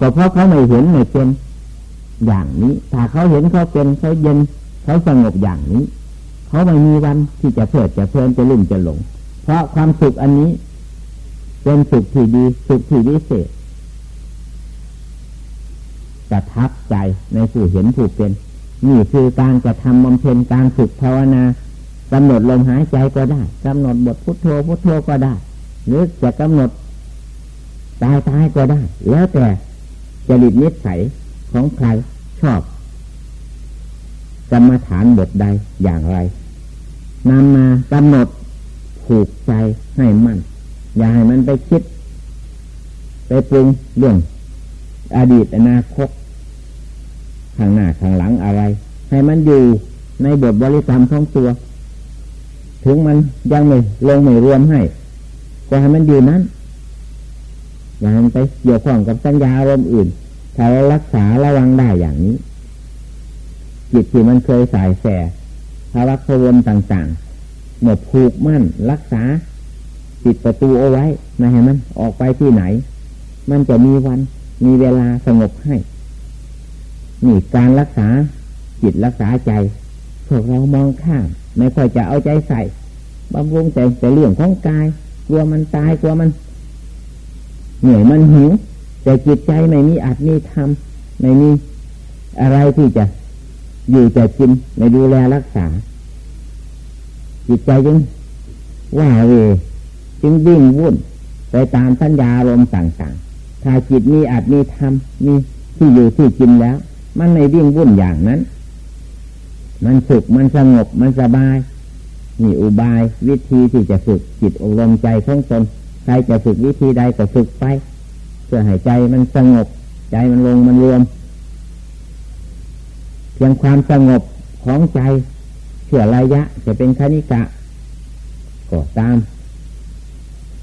ก็เพราะเขาไม่เห็นไม่เป็นอย่างนี้ ถ้าเขาเห็นเขาเป็นเขาเย็นเขาสงบอย่างนี้ เขาไม่มีวันที่จะเพิดจะเพลินจะลุ่มจะหลง เพราะความสุขอันนี้ เป็นสุขที่ดีสุขที่วิเศษจะทับใจในผู้เห็นผู้เป็นนี่คือการจะทำบำเพ็ญการฝึกภาวนากำหนดลมหายใจก็ได้กำหนดบทพุทโธพุทโธก็ได้ หรือจะกำหนดตายตายก็ได้ แล้วแต่ จริตนิสัยของใครชอบกรรมฐานบทใดอย่างไรนำมากำหนดผูกใจให้มั่น อย่าให้มันไปคิด ไปปรุงเรื่อง อดีตอนาคตข้างหน้าข้างหลังอะไร ให้มันอยู่ในบทบริกรรมของตัว ถึงมันยังไม่ลงไม่รวมให้ก็ให้มันอยู่นั้นอย่าให้มันไปเกี่ยวข้องกับสัญญาอารมณ์อื่น ถ้าเรารักษาระวังได้อย่างนี้ จิตที่มันเคยสายแสภาวะพวนต่างๆหมดผูกมั่นรักษาปิดประตูเอาไว้ไม่ให้มันออกไปที่ไหน มันจะมีวันมีเวลาสงบให้นี่การรักษาจิตรักษาใจพวกเรามองข้ามไม่ค่อยจะเอาใจใส่บำรุงแต่แต่เรื่องของกาย กลัวมันตายกลัวมันเหนื่อยมันหิว แต่จิตใจไม่มีอัดมีทำไม่มีอะไรที่จะอยู่จะกินไม่ดูแลรักษา จิตใจจึงว่าเวจึงวิ่งวุ่นไปตามสัญญาลมต่างๆ ถ้าจิตมีอัดมีทำมีที่อยู่ที่กินแล้ว มันไม่วิ่งวุ่นอย่างนั้น มันสุขมันสงบมันสบายนี่อุบายวิธีที่จะฝึกจิตอบรมใจของตนใครจะฝึกวิธีใดก็ฝึกไป พื่อให้ใจมันสงบ ใจมันลงมันรวม เพียงความสงบของใจเชื่อระยะ จะเป็นคณิกะก็ตาม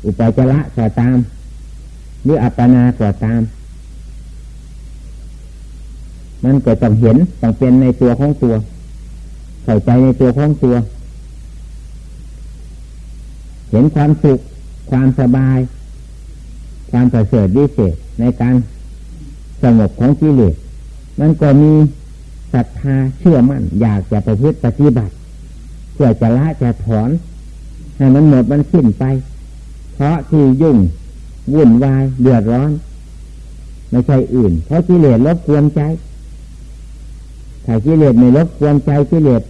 อุปจระก็ตามหรืออัปปนาก็ตาม มันก็ต้องเห็นต้องเป็นในตัวของตัวเข้าใจในตัวของตัว เห็นความสุขความสบาย ความประเสริฐวิเศษในการสงบของกิเลสมันก็มีศรัทธาเชื่อมั่น อยากจะประพฤติปฏิบัติ เพื่อจะละจะถอน ให้มันหมดมันสิ้นไป เพราะที่ยุ่งวุ่นวายเดือดร้อน ไม่ใช่อื่น เพราะกิเลสลบกวนใจถ้ากิเลสไม่ลบกวนใจกิเลส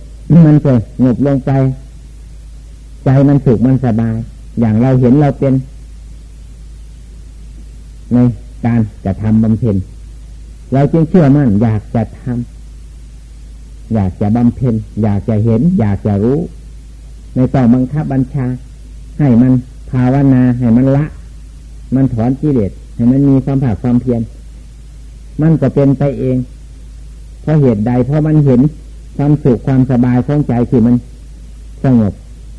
มันจะงบลงไป ใจมันสุขมันสบาย อย่างเราเห็นเราเป็น ในการจะทำบำเพ็ญเราจึงเชื่อมั่นอยากจะทำอยากจะบำเพ็ญอยากจะเห็น อยากจะรู้ในต่อบังคับบัญชา ให้มันภาวนาให้มันละ มันถอนกิเลสให้มันมีความผาดความเพียรมันก็เป็นไปเอง เพราะเหตุใดเพราะมันเห็นความสุขความสบายของใจที่มันสงบ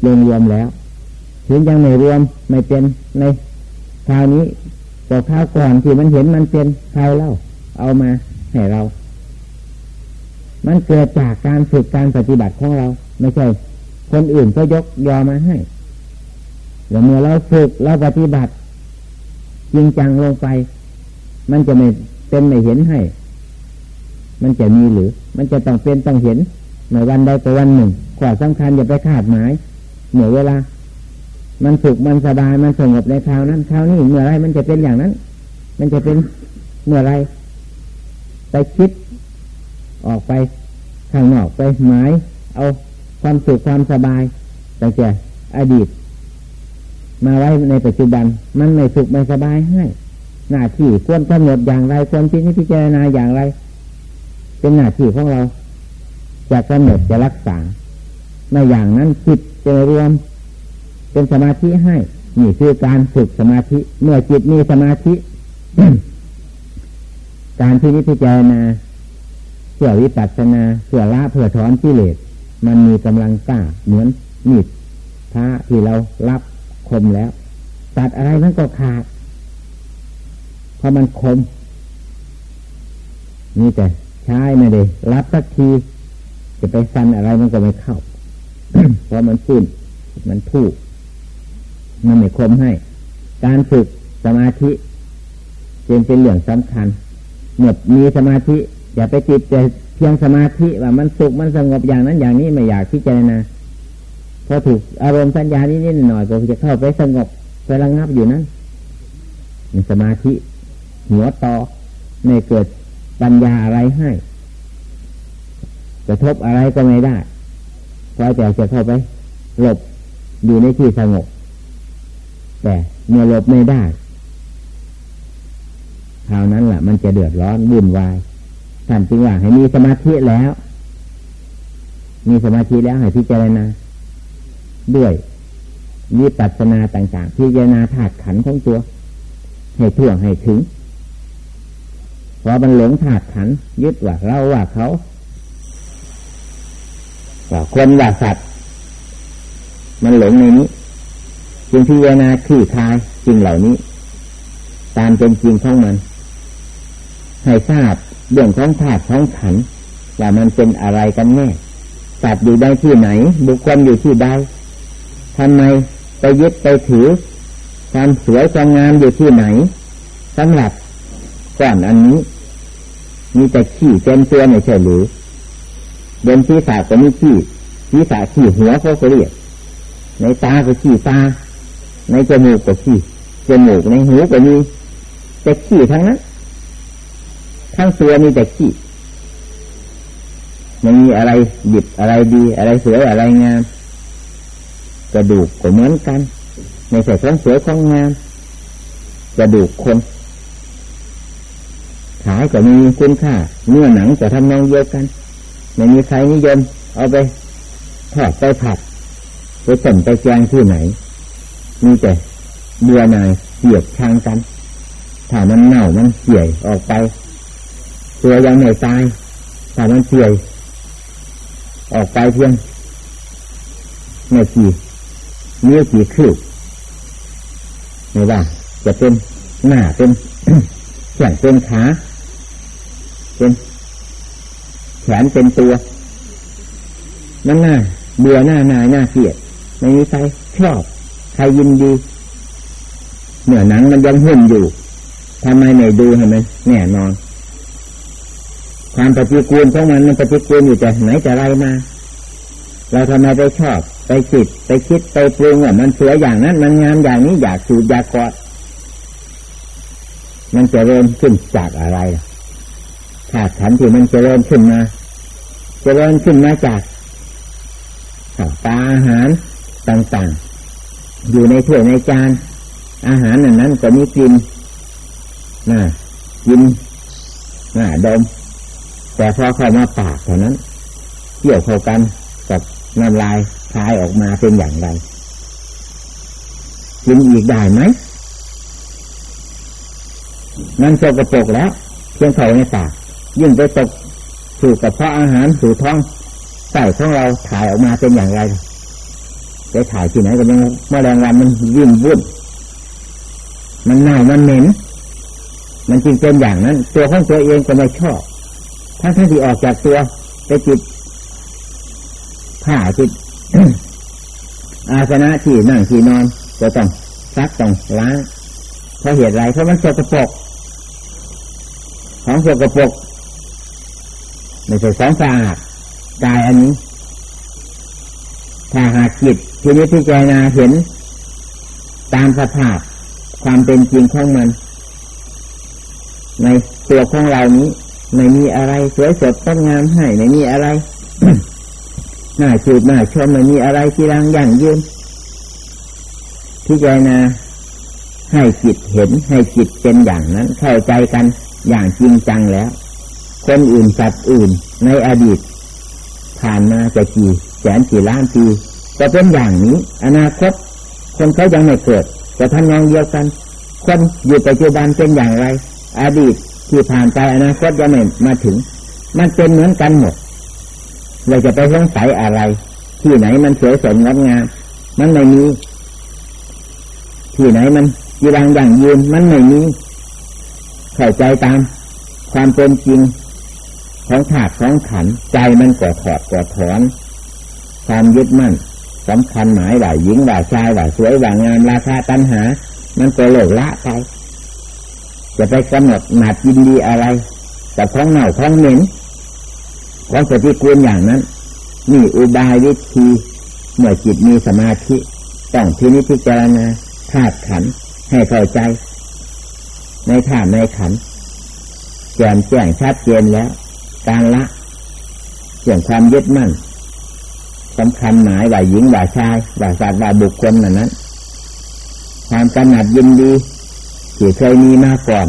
รวมรวมแล้วถึงยังไม่รวมไม่เป็นในคราวนี้ แต่คราวก่อนที่มันเห็นมันเป็นใครเล่า เอามาให้เรา มันเกิดจากการฝึกการปฏิบัติของเรา ไม่ใช่ คนอื่นก็ยกยอมาให้แล้วเมื่อเราฝึกเราปฏิบัติ จริงจังลงไป มันจะไม่เป็นไม่เห็นให้ มันจะมีหรือ มันจะต้องเป็นต้องเห็นในวันใดแต่วันหนึ่งขวาสำคัญอย่าไปคาดหมายเหนือเวลา มันสุขมันสบายมันสงบในคราวนั้นคราวนี้เมื่อไรมันจะเป็นอย่างนั้น มันจะเป็นเมื่อไรไปคิด ออกไปข้างนอกไปหมาย เอาความสุขความสบายตั้งแต่อดีต มาไว้ในปัจจุบัน มันไม่สุขไม่สบายให้หน้าที่ควรกำหนดอย่างไรควรพิจิจารณาอย่างไร เป็นหน้าที่ของเราจะกำหนดจะรักษาในอย่างนั้นจิตจะรวม เป็นสมาธิให้ นี่คือการฝึกสมาธิ เมื่อจิตมีสมาธิ การที่นิพพานาเพื่อวิปัสสนาเพื่อละเพื่อถอนกิเลสมันมีกำลังกล้าเหมือนมีดพระที่เรารับคมแล้วตัดอะไรมันก็ขาดเพราะมันคม นี่แต่ใช้ไม่ได้รับสักที จะไปฟันอะไรมันก็ไม่เข้า เพราะมันฟื้นมันทู่ มันไม่คมให้ การฝึกสมาธิจึงเป็นเรื่องสำคัญเมื่อมีสมาธิ อย่าไปติดแต่เพียงสมาธิว่ามันสุขมันสงบอย่างนั้นอย่างนี้ไม่อยากพิจารณาพอถูกอารมณ์สัญญานิดหน่อยก็จะเข้าไปสงบไประงับอยู่นั้นมีสมาธิ หัวต่อไม่เกิดปัญญาอะไรให้กระทบอะไรก็ไม่ได้พอแต่จะเข้าไปหลบอยู่ในที่สงบ แต่เมื่อหลบไม่ได้คราวนั้นแหละมันจะเดือดร้อนวุ่นวายท่านจึงว่าให้มีสมาธิแล้ว มีสมาธิแล้วให้พิจารณาด้วยวิปัสสนาต่าง ๆ พิจารณาธาตุขันของตัว ให้ทั่วให้ถึงพอมันหลงธาตุขัน ยึดว่าเราว่าเขาว่าคนว่าสัตว์ มันหลงในนี้ จึงพิจารณาคลี่คลายจริงเหล่านี้ ตามเป็นจริงของมัน ให้ทราบเรื่องของธาตุของขันว่ามันเป็นอะไรกันแน่สัตว์อยู่ได้ที่ไหน บุคคลอยู่ที่ใดทำไมไปยึดไปถือ ความสวยความงามอยู่ที่ไหนสำหรับก่อนอันนี้ มีแต่ขี้เต็มตัวไม่ใช่หรือบนที่ศาก็มีขี้ที่ศาขี้หัวเขาก็เรียกในตาก็ขี้ตา ในจมูกก็ขี้จมูกในหูก็มีแต่ขี้ทั้งนั้นทั้งตัวมีแต่ขี้ไม่มีอะไรหยิบอะไรดี อะไรสวยอะไรงามกระดูกก็เหมือนกันในใส่ของสวยของงามกระดูกคนขายก็มีคุณค่าเนื้อหนังจะทำนองเดียวกันไม่มีใครนิยม เอาไปทอดไปผัดไปต้มไปแกงที่ไหน มีแต่เบื่อหน่ายเกียดทางกัน ถ้ามันเน่ามันเสียออกไป ตัวยังไม่ตายถ้ามันเสียออกไปเพียงไม่กี่เนื้อกี่คืบไม่ว่า จะเป็นหน้าเป็นแขนเป็นขาเป็นแขนเป็นตัวมันหน้าเบื่อหน้าหนาหน้าเกลียดไม่มีใครชอบ ครยินดีเนื้อหนังมันยังหุ่นอยู่ทำไมไม่ดูให้มันแน่นอน ความปฏิกูลของมันมันปฏิกูลอยู่แต่ไหนจะไรมา เราทำไมไปชอบ ไปจิตไปคิดไปปรุงว่ามันสวยอย่างนั้น มันงามอย่างนี้อยากสูดอยากกอดมันจะเริ่มขึ้นจากอะไรธาตุขันที่มันจะเริ่มขึ้นมาจะเริ่มขึ้นมาจากตาอาหารต่างๆ อยู่ในถ้วยในจาน อาหารนั้นนั้นก็มีกลิ่นน่ากินน่าดม แต่พอเข้ามาปากเท่านั้นเกี่ยวเข้ากันกับน้ำลายคายออกมาเป็นอย่างไรกินอีกได้ไหมมันโกระปกแล้วเพียงเขาในปากยิ่งไปตกสู่กับเพาะอาหารสู่ท้องใส่ของเราถ่ายออกมาเป็นอย่างไร ไปถ่ายที่ไหนก็ยังเมื่อแรงวันมันยิ่งวุ่นมันเน่ามันเหม็นมันจริงเป็นอย่างนั้น ตัวของตัวเองก็ไม่ชอบทั้งทั้งที่ออกจากตัวไปจิตผ้าจิตอาสนะที่นั่งที่นอนก็ต้องซักต้องล้างเพราะเหตุไรเพราะมันสกปรกของสกปรกไม่ใช่สองสะอาดกายอันนี้ถ้าหากจิต ทีนี้ที่ใจนาเห็นตามสภาพความเป็นจริงของมัน ในตัวของเรานี้ ไม่มีอะไรสวยสดต้องงามให้ไม่มีอะไรหน้าจูดหน้าชมไม่มีอะไรที่รังอย่างยืนพิจารณาให้จิตเห็นให้จิตเป็นอย่างนั้น เข้าใจกันอย่างจริงจังแล้ว คนอื่นสัตว์อื่นในอดีต ผ่านมาจะกี่แสนกี่ล้านปี ก็เป็นอย่างนี้ อนาคตคนเขายังไม่เกิดจะทำงานเดียวกัน คนอยู่ปัจจุบันเป็นอย่างไร อดีตที่ผ่านไปอนาคตยังไม่มาถึง มันเป็นเหมือนกันหมดเราจะไปสงสัยอะไร ที่ไหนมันสวยสดงดงามมันไม่มีที่ไหนมันยีรังอย่างยืนมันไม่มีเข้าใจตาม ความเป็นจริง ของถาดของขันใจมันก่อถอดก่อถอน ความยึดมั่น สำคัญหมายว่าหญิงว่าชายว่าสวยว่างามราคาตัณหา มันก็เลิกละไป จะไปกำหนดหนัดยินดีอะไรกับของเน่าของเหม็นของปฏิกูลอย่างนั้นนี่อุบายวิธีเมื่อจิตมีสมาธิต้องทีนี้พิจารณาธาตุขันให้เข้าใจ ในธาตุในขันแจ่มแจ้งชัดเจนแล้ว การละเรื่องความยึดมั่น สำคัญหมายว่าหญิงว่าชายว่าสัตว์ว่าบุคคลนั้นนั้น ความกำหนัดยินดีที่เคยมีมาก่อน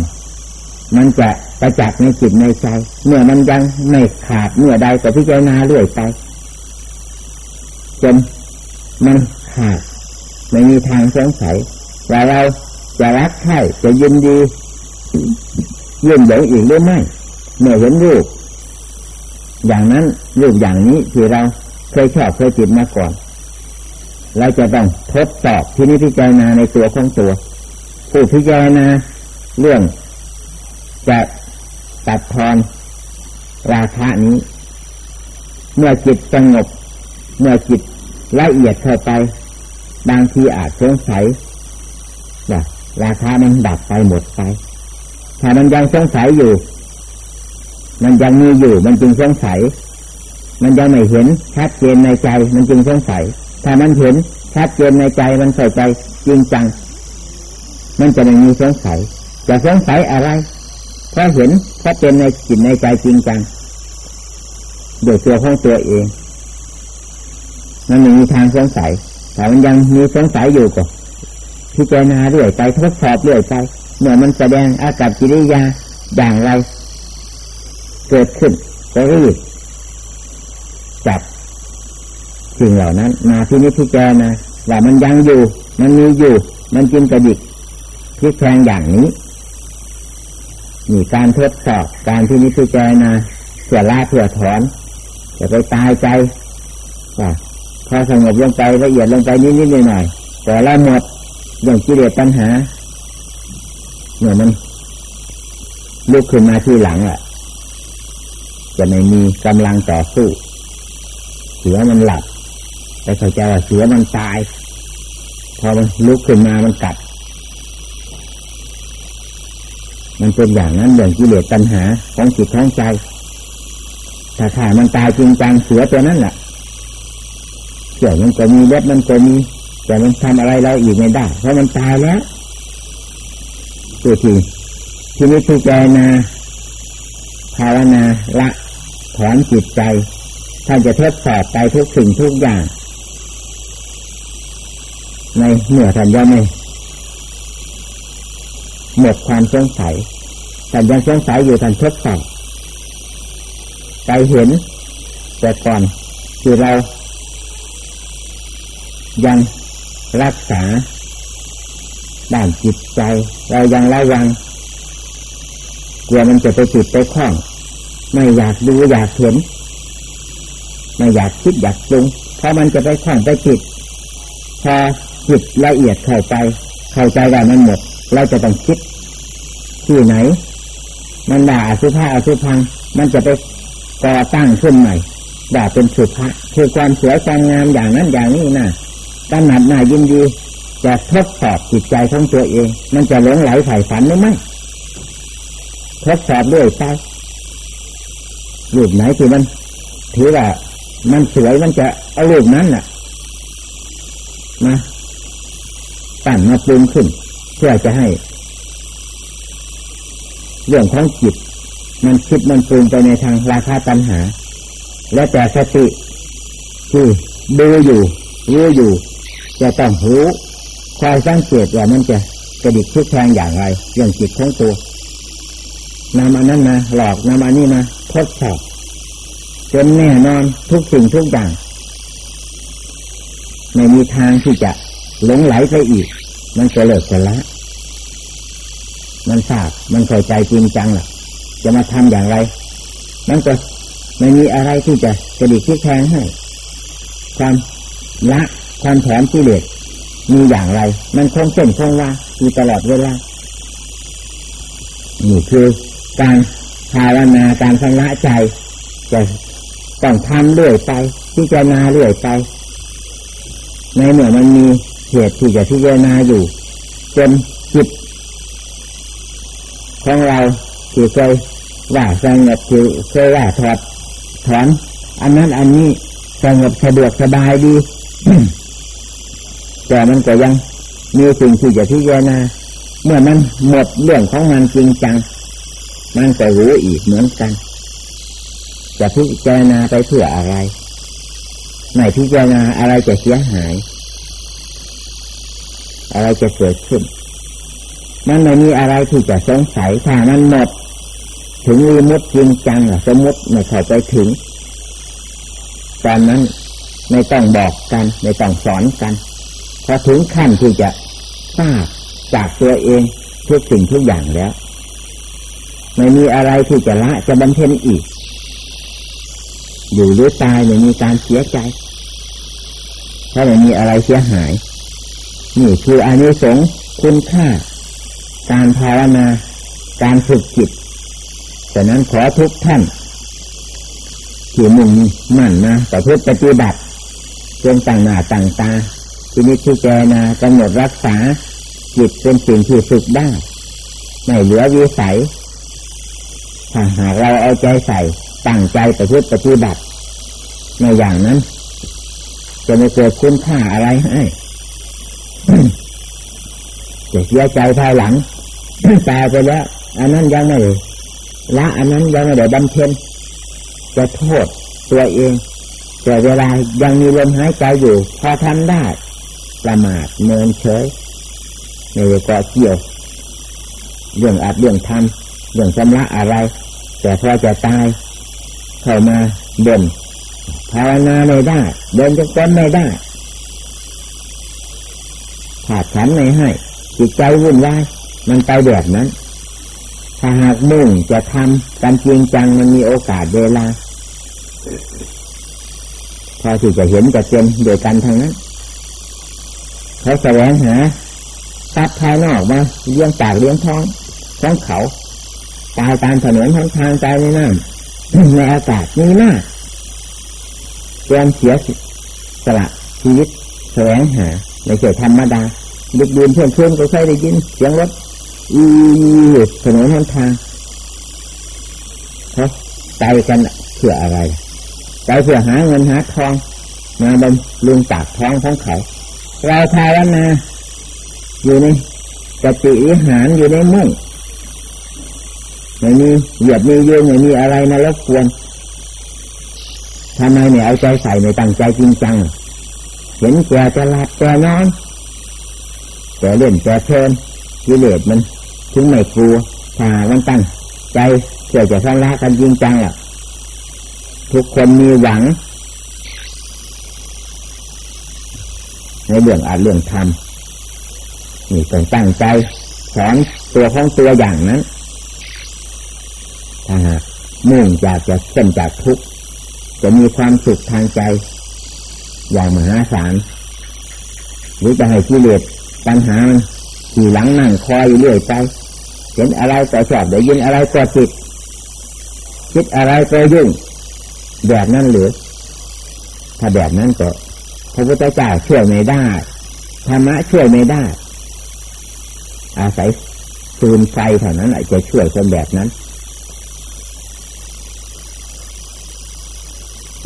มันจะประจักษ์ในจิตในใจ เมื่อมันยังไม่ขาดเมื่อใดก็พิจารณาเรื่อยไปจนมันขาดไม่มีทางสงสัยว่าเราจะรักใครจะยินดียื่นเหลงอีกหรือไม่เมื่อเห็นรูปอย่างนั้นรูปอย่างนี้ที่เรา เคยชอบเคยจิตมาก่อน เราจะต้องทดสอบที่นี้พิจารณาในตัวของตัว ผู้พิจารณาเรื่องจะตัดทอนราคานี้ เมื่อจิตสงบ เมื่อจิตละเอียดเข้าไป บางทีอาจสงสัยว่าราคามันดับไปหมดไป ถ้ามันยังสงสัยอยู่ มันยังมีอยู่ มันจึงสงสัย มันยังไม่เห็นชัดเจนในใจมันจึงสงสัยถ้ามันเห็นชัดเจนในใจมันเข้าใจจริงจัง มันจะไม่มีสงสัยจะสงสัยอะไรเพราะเห็นชัดเจนในจิตในใจจริงจังโดยตัวของตัวเองมันไม่มีทางสงสัยแต่มันยังมีสงสัยอยู่ก็พิจารณาเรื่อยไปทดสอบเรื่อยไปเมื่อมันแสดงอากับกิริยาอย่างไร เกิดขึ้นก็รีบ จับสิ่งเหล่านั้น มาที่นิพพิจารณาว่ามันยังอยู่ มันมีอยู่ มันจินกระดิกพลิกแพงอย่างนี้มีการทดสอบการที่นิพพิจารณาเสื่อลาเสื่อถอนจะไปตายใจว่าพอสงบลงไปละเอียดลงไปนิดนิดหน่อยหน่อยแต่ละหมดอย่างกิเลสปัญหาเมื่อมันลุกขึ้นมาที่หลังอะ จะไม่มีกำลังต่อสู้ เสือมันหลับแต่เข้าใจว่าเสือมันตาย พอมันลุกขึ้นมามันกัด มันเป็นอย่างนั้นเรื่องกิเลสปัญหาของจิตของใจถ้าขามันตายจริงจังเสือตัวนั้นแหละเสือมันก็มีเล็บมันก็มีแต่มันทำอะไรเราอีกไม่ได้ เพราะมันตายแล้วตัวที่ที่นี้พิจารณาภาวนาละถอนจิตใจ ท่านจะทดสอบไปทุกสิ่งทุกอย่าง ในเมื่อท่านยังไม่หมดความสงสัยท่านยังสงสัยอยู่ท่านทดสอบไปเห็น แต่ก่อนที่เรา ยังรักษาด้านจิตใจ เรายังระวังกลัวมันจะไปติดไปคล้อง ไม่อยากดูอยากเห็น ไม่อยากคิดอยากปรุงเพราะมันจะไปคล้องไปติดพอจิตละเอียดเข้าใจเข้าใจว่ามันหมด เราจะต้องคิด ที่ไหน มันด่าสุภาอสุพัง มันจะไปก่อตั้งขึ้นใหม่ด่าเป็นสุภาคือความสวยความงามอย่างนั้นอย่างนี้นะกำหนัดหน่ายินดีจะทดสอบจิตใจของตัวเอง มันจะหลงไหลใส่ฝันหรือไม่ทดสอบด้วยไปรูปไหนที่มันถือว่า มันสวยมันจะเอารูปนั้นน่ะมาตั้งมาปรุงขึ้น เพื่อจะให้ เรื่องของจิต มันคิดมันปรุงไปในทางราคาตัณหา และแต่สติที่ดูอยู่รู้อยู่ จะต้องหูคอยสังเกตว่ามันจะกระดิกทิศทงอย่างไรเรื่องจิตของตัวนำอันนั้นมาหลอกนำอันนี้มาทดสอบ จนแน่นอนทุกสิ่งทุกอย่าง ไม่มีทางที่จะหลงไหลไปอีก มันจะเลิกจะละ มันทราบมันเข้าใจจริงจังล่ะจะมาทำอย่างไร มันก็ไม่มีอะไรที่จะกระดิกทิศทงให้ ความละความแถมที่เด็ดมีอย่างไร มันคงเส้นคงว่าอยู่ตลอดเวลานี่คือการภาวนาการชำระใจจะ ต้องทำเรื่อยไปพิจารณาเรื่อยไป ในเมื่อมันมีเหตุที่จะพิจารณาอยู่จนจิตของเราที่เคยว่าสงบคือเคยว่าถอดถอนอันนั้นอันนี้สงบสะดวกสบายดีแต่มันก็ยังมีสิ่งที่จะพิจารณาเมื่อมันหมดเรื่องของมันจริงจัง มันก็รู้อีกเหมือนกัน จะพิจารณาไปเพื่ออะไรไม่พิจารณาอะไรจะเสียหาย อะไรจะเกิดขึ้น มันไม่มีอะไรที่จะสงสัยถ้ามันหมด ถึงวีมุดจริงจังสมมติไม่เข้าไปถึงตอนนั้นไม่ต้องบอกกัน ไม่ต้องสอนกันพอถึงขั้นที่จะทราบจากตัวเองทุกสิ่งทุกอย่างแล้ว ไม่มีอะไรที่จะละจะบำเพ็ญอีก อยู่หรือตายไม่มีการเสียใจถ้าไม่มีอะไรเสียหาย นี่คืออานิสงส์คุณค่า การภาวนา การฝึกจิตฉะนั้นขอทุกท่านที่มุ่งมั่นนะแต่พุทธปฏิบัติจงต่างหน้าต่างตาที่นิที่เจนากำหนดรักษา จิตเป็นสิ่งที่ฝึกได้ ไม่เหลือวิสัยถ้าหากเราเอาใจใส่ ตั้งใจประพฤติปฏิบัติในอย่างนั้น จะไม่เกิดคุณค่าอะไรให้จะเสียใจภายหลังตายไปแล้ว อันนั้นยังไม่ละอันนั้นยังไม่ได้บำเพ็ญจะโทษตัวเอง แต่เวลายังมีลมหายใจอยู่ พอทำได้ ประมาทเมินเฉยในเกาะเกี่ยว เรื่องอาจเรื่องทำเรื่องชำระอะไร แต่พอจะตาย เข้ามาเดินภาวนาไม่ได้ เดินจะก้นไม่ได้ขาดขันไม่ให้ จิตใจวุ่นวายมันไปแบบนั้น ถ้าหากมุ่งจะทำกันจริงจังมันมีโอกาสเวลาพอที่จะเห็นจะเป็นโดยกันทางนั้นเขาแสวงหาตัดภายนอกมาเลี้ยงปากเลี้ยงท้องของเขาตายตามถนนทางทางตายในน้ำ ในอากาศมีมากเตรียมเสียสละชีวิตแสวงหาในเฉยธรรมดาดึกดื่นเพื่อนเพื่อนก็ใช้ได้ยิน เสียงรถอีถนนทางทางเขาใจกันเพื่ออะไรใจเพื่อหาเงินหาทองมาบำรุงปากท้องของเขาเราทายแล้วนะอยู่ในกติวิหารอยู่ในมุ่ง ไม่มีเหยียบมียืนไม่มีอะไรนะรบกวนทำไมเนี่ยเอาใจใส่ไม่ตั้งใจจริงจัง เห็นแก่จะหลับแก่นอนแก่เล่นแก่เพลินกิเลสมันถึงไม่กลัวถ้ามันตั้งใจเพื่อจะสร้างกันจริงจังอะ ทุกคนมีหวัง ในเรื่องอาจเรื่องทำนี่ต้องตั้งใจสอนตัวของตัวอย่างนั้น มุ่งจากจะเส้นจากทุกข์จะมีความสุขทางใจ อย่างมหาศาลหรือจะให้กิเลสปัญหาขี่หลังนั่งคอยอยู่เรื่อยไปเห็นอะไรก็ชอบได้ยินอะไรก็จิตคิดอะไรก็ยุ่ง แบบนั้นหรือถ้าแบบนั้นก็พระพุทธเจ้าช่วยไม่ได้ธรรมะช่วยไม่ได้ อาศัยซูนไฟเท่านั้นแหละจะช่วยคนแบบนั้น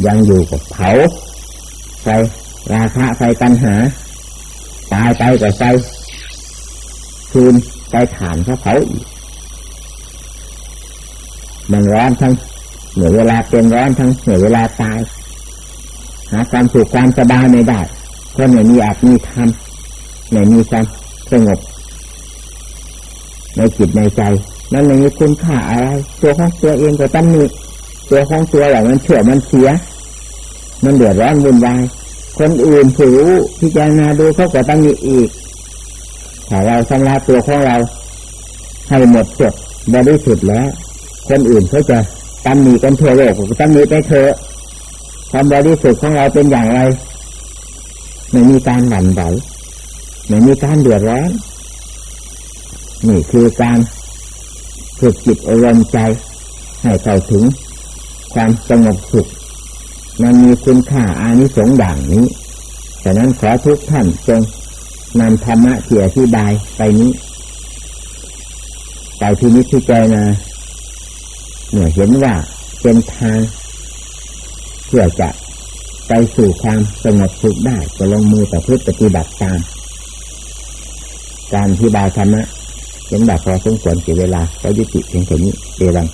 ยังอยู่กับเผาไฟราคะไฟตัณหา ตายไปกับไฟซูนไฟฐานเขาเผาอีกมันร้อนทั้งเหนือเวลาเป็นร้อนทั้งเหนือเวลาตาย หาความสุขความสบายไม่ได้คนไม่มีอาจมีธรรมไม่มีความสงบในจิตในใจนั่นไม่มีคุณค่าอะไร ตัวของตัวเองก็ตั้งมีตัวของตัวอย่างมันเชื่อยมันเสีย มันเดือดร้อนวุ่นวาย คนอื่นผู้รู้พิจารณาดูเขาก็ตั้งมีอีกถ้าเราชำระตัวของเรา ให้หมดจดบริสุทธิ์แล้ว คนอื่นเขาจะตั้งมีกันทั่วโลกตั้งมีไปเถอะความบริสุทธิ์ของเราเป็นอย่างไรไม่มีการหวั่นไหวไม่มีการเดือดร้อนนี่คือการฝึกจิตอารมณ์ใจ ให้เข้าถึงความสงบสุข มันมีคุณค่าอานิสงส์ด่างนี้ฉะนั้นขอทุกท่านจงนำธรรมะเที่อธิบายไปนี้ไปที่นิพพิจารณาเมื่อเห็นว่าเป็นทางเพื่อจะไปสู่ความสงบสุขได้ก็ลงมือต่อพืชปฏิบัติตาม การที่บายธรรมะเห็นแบบพอสมควรเสียเวลาก็ยุติเพียงแค่นี้เอรัง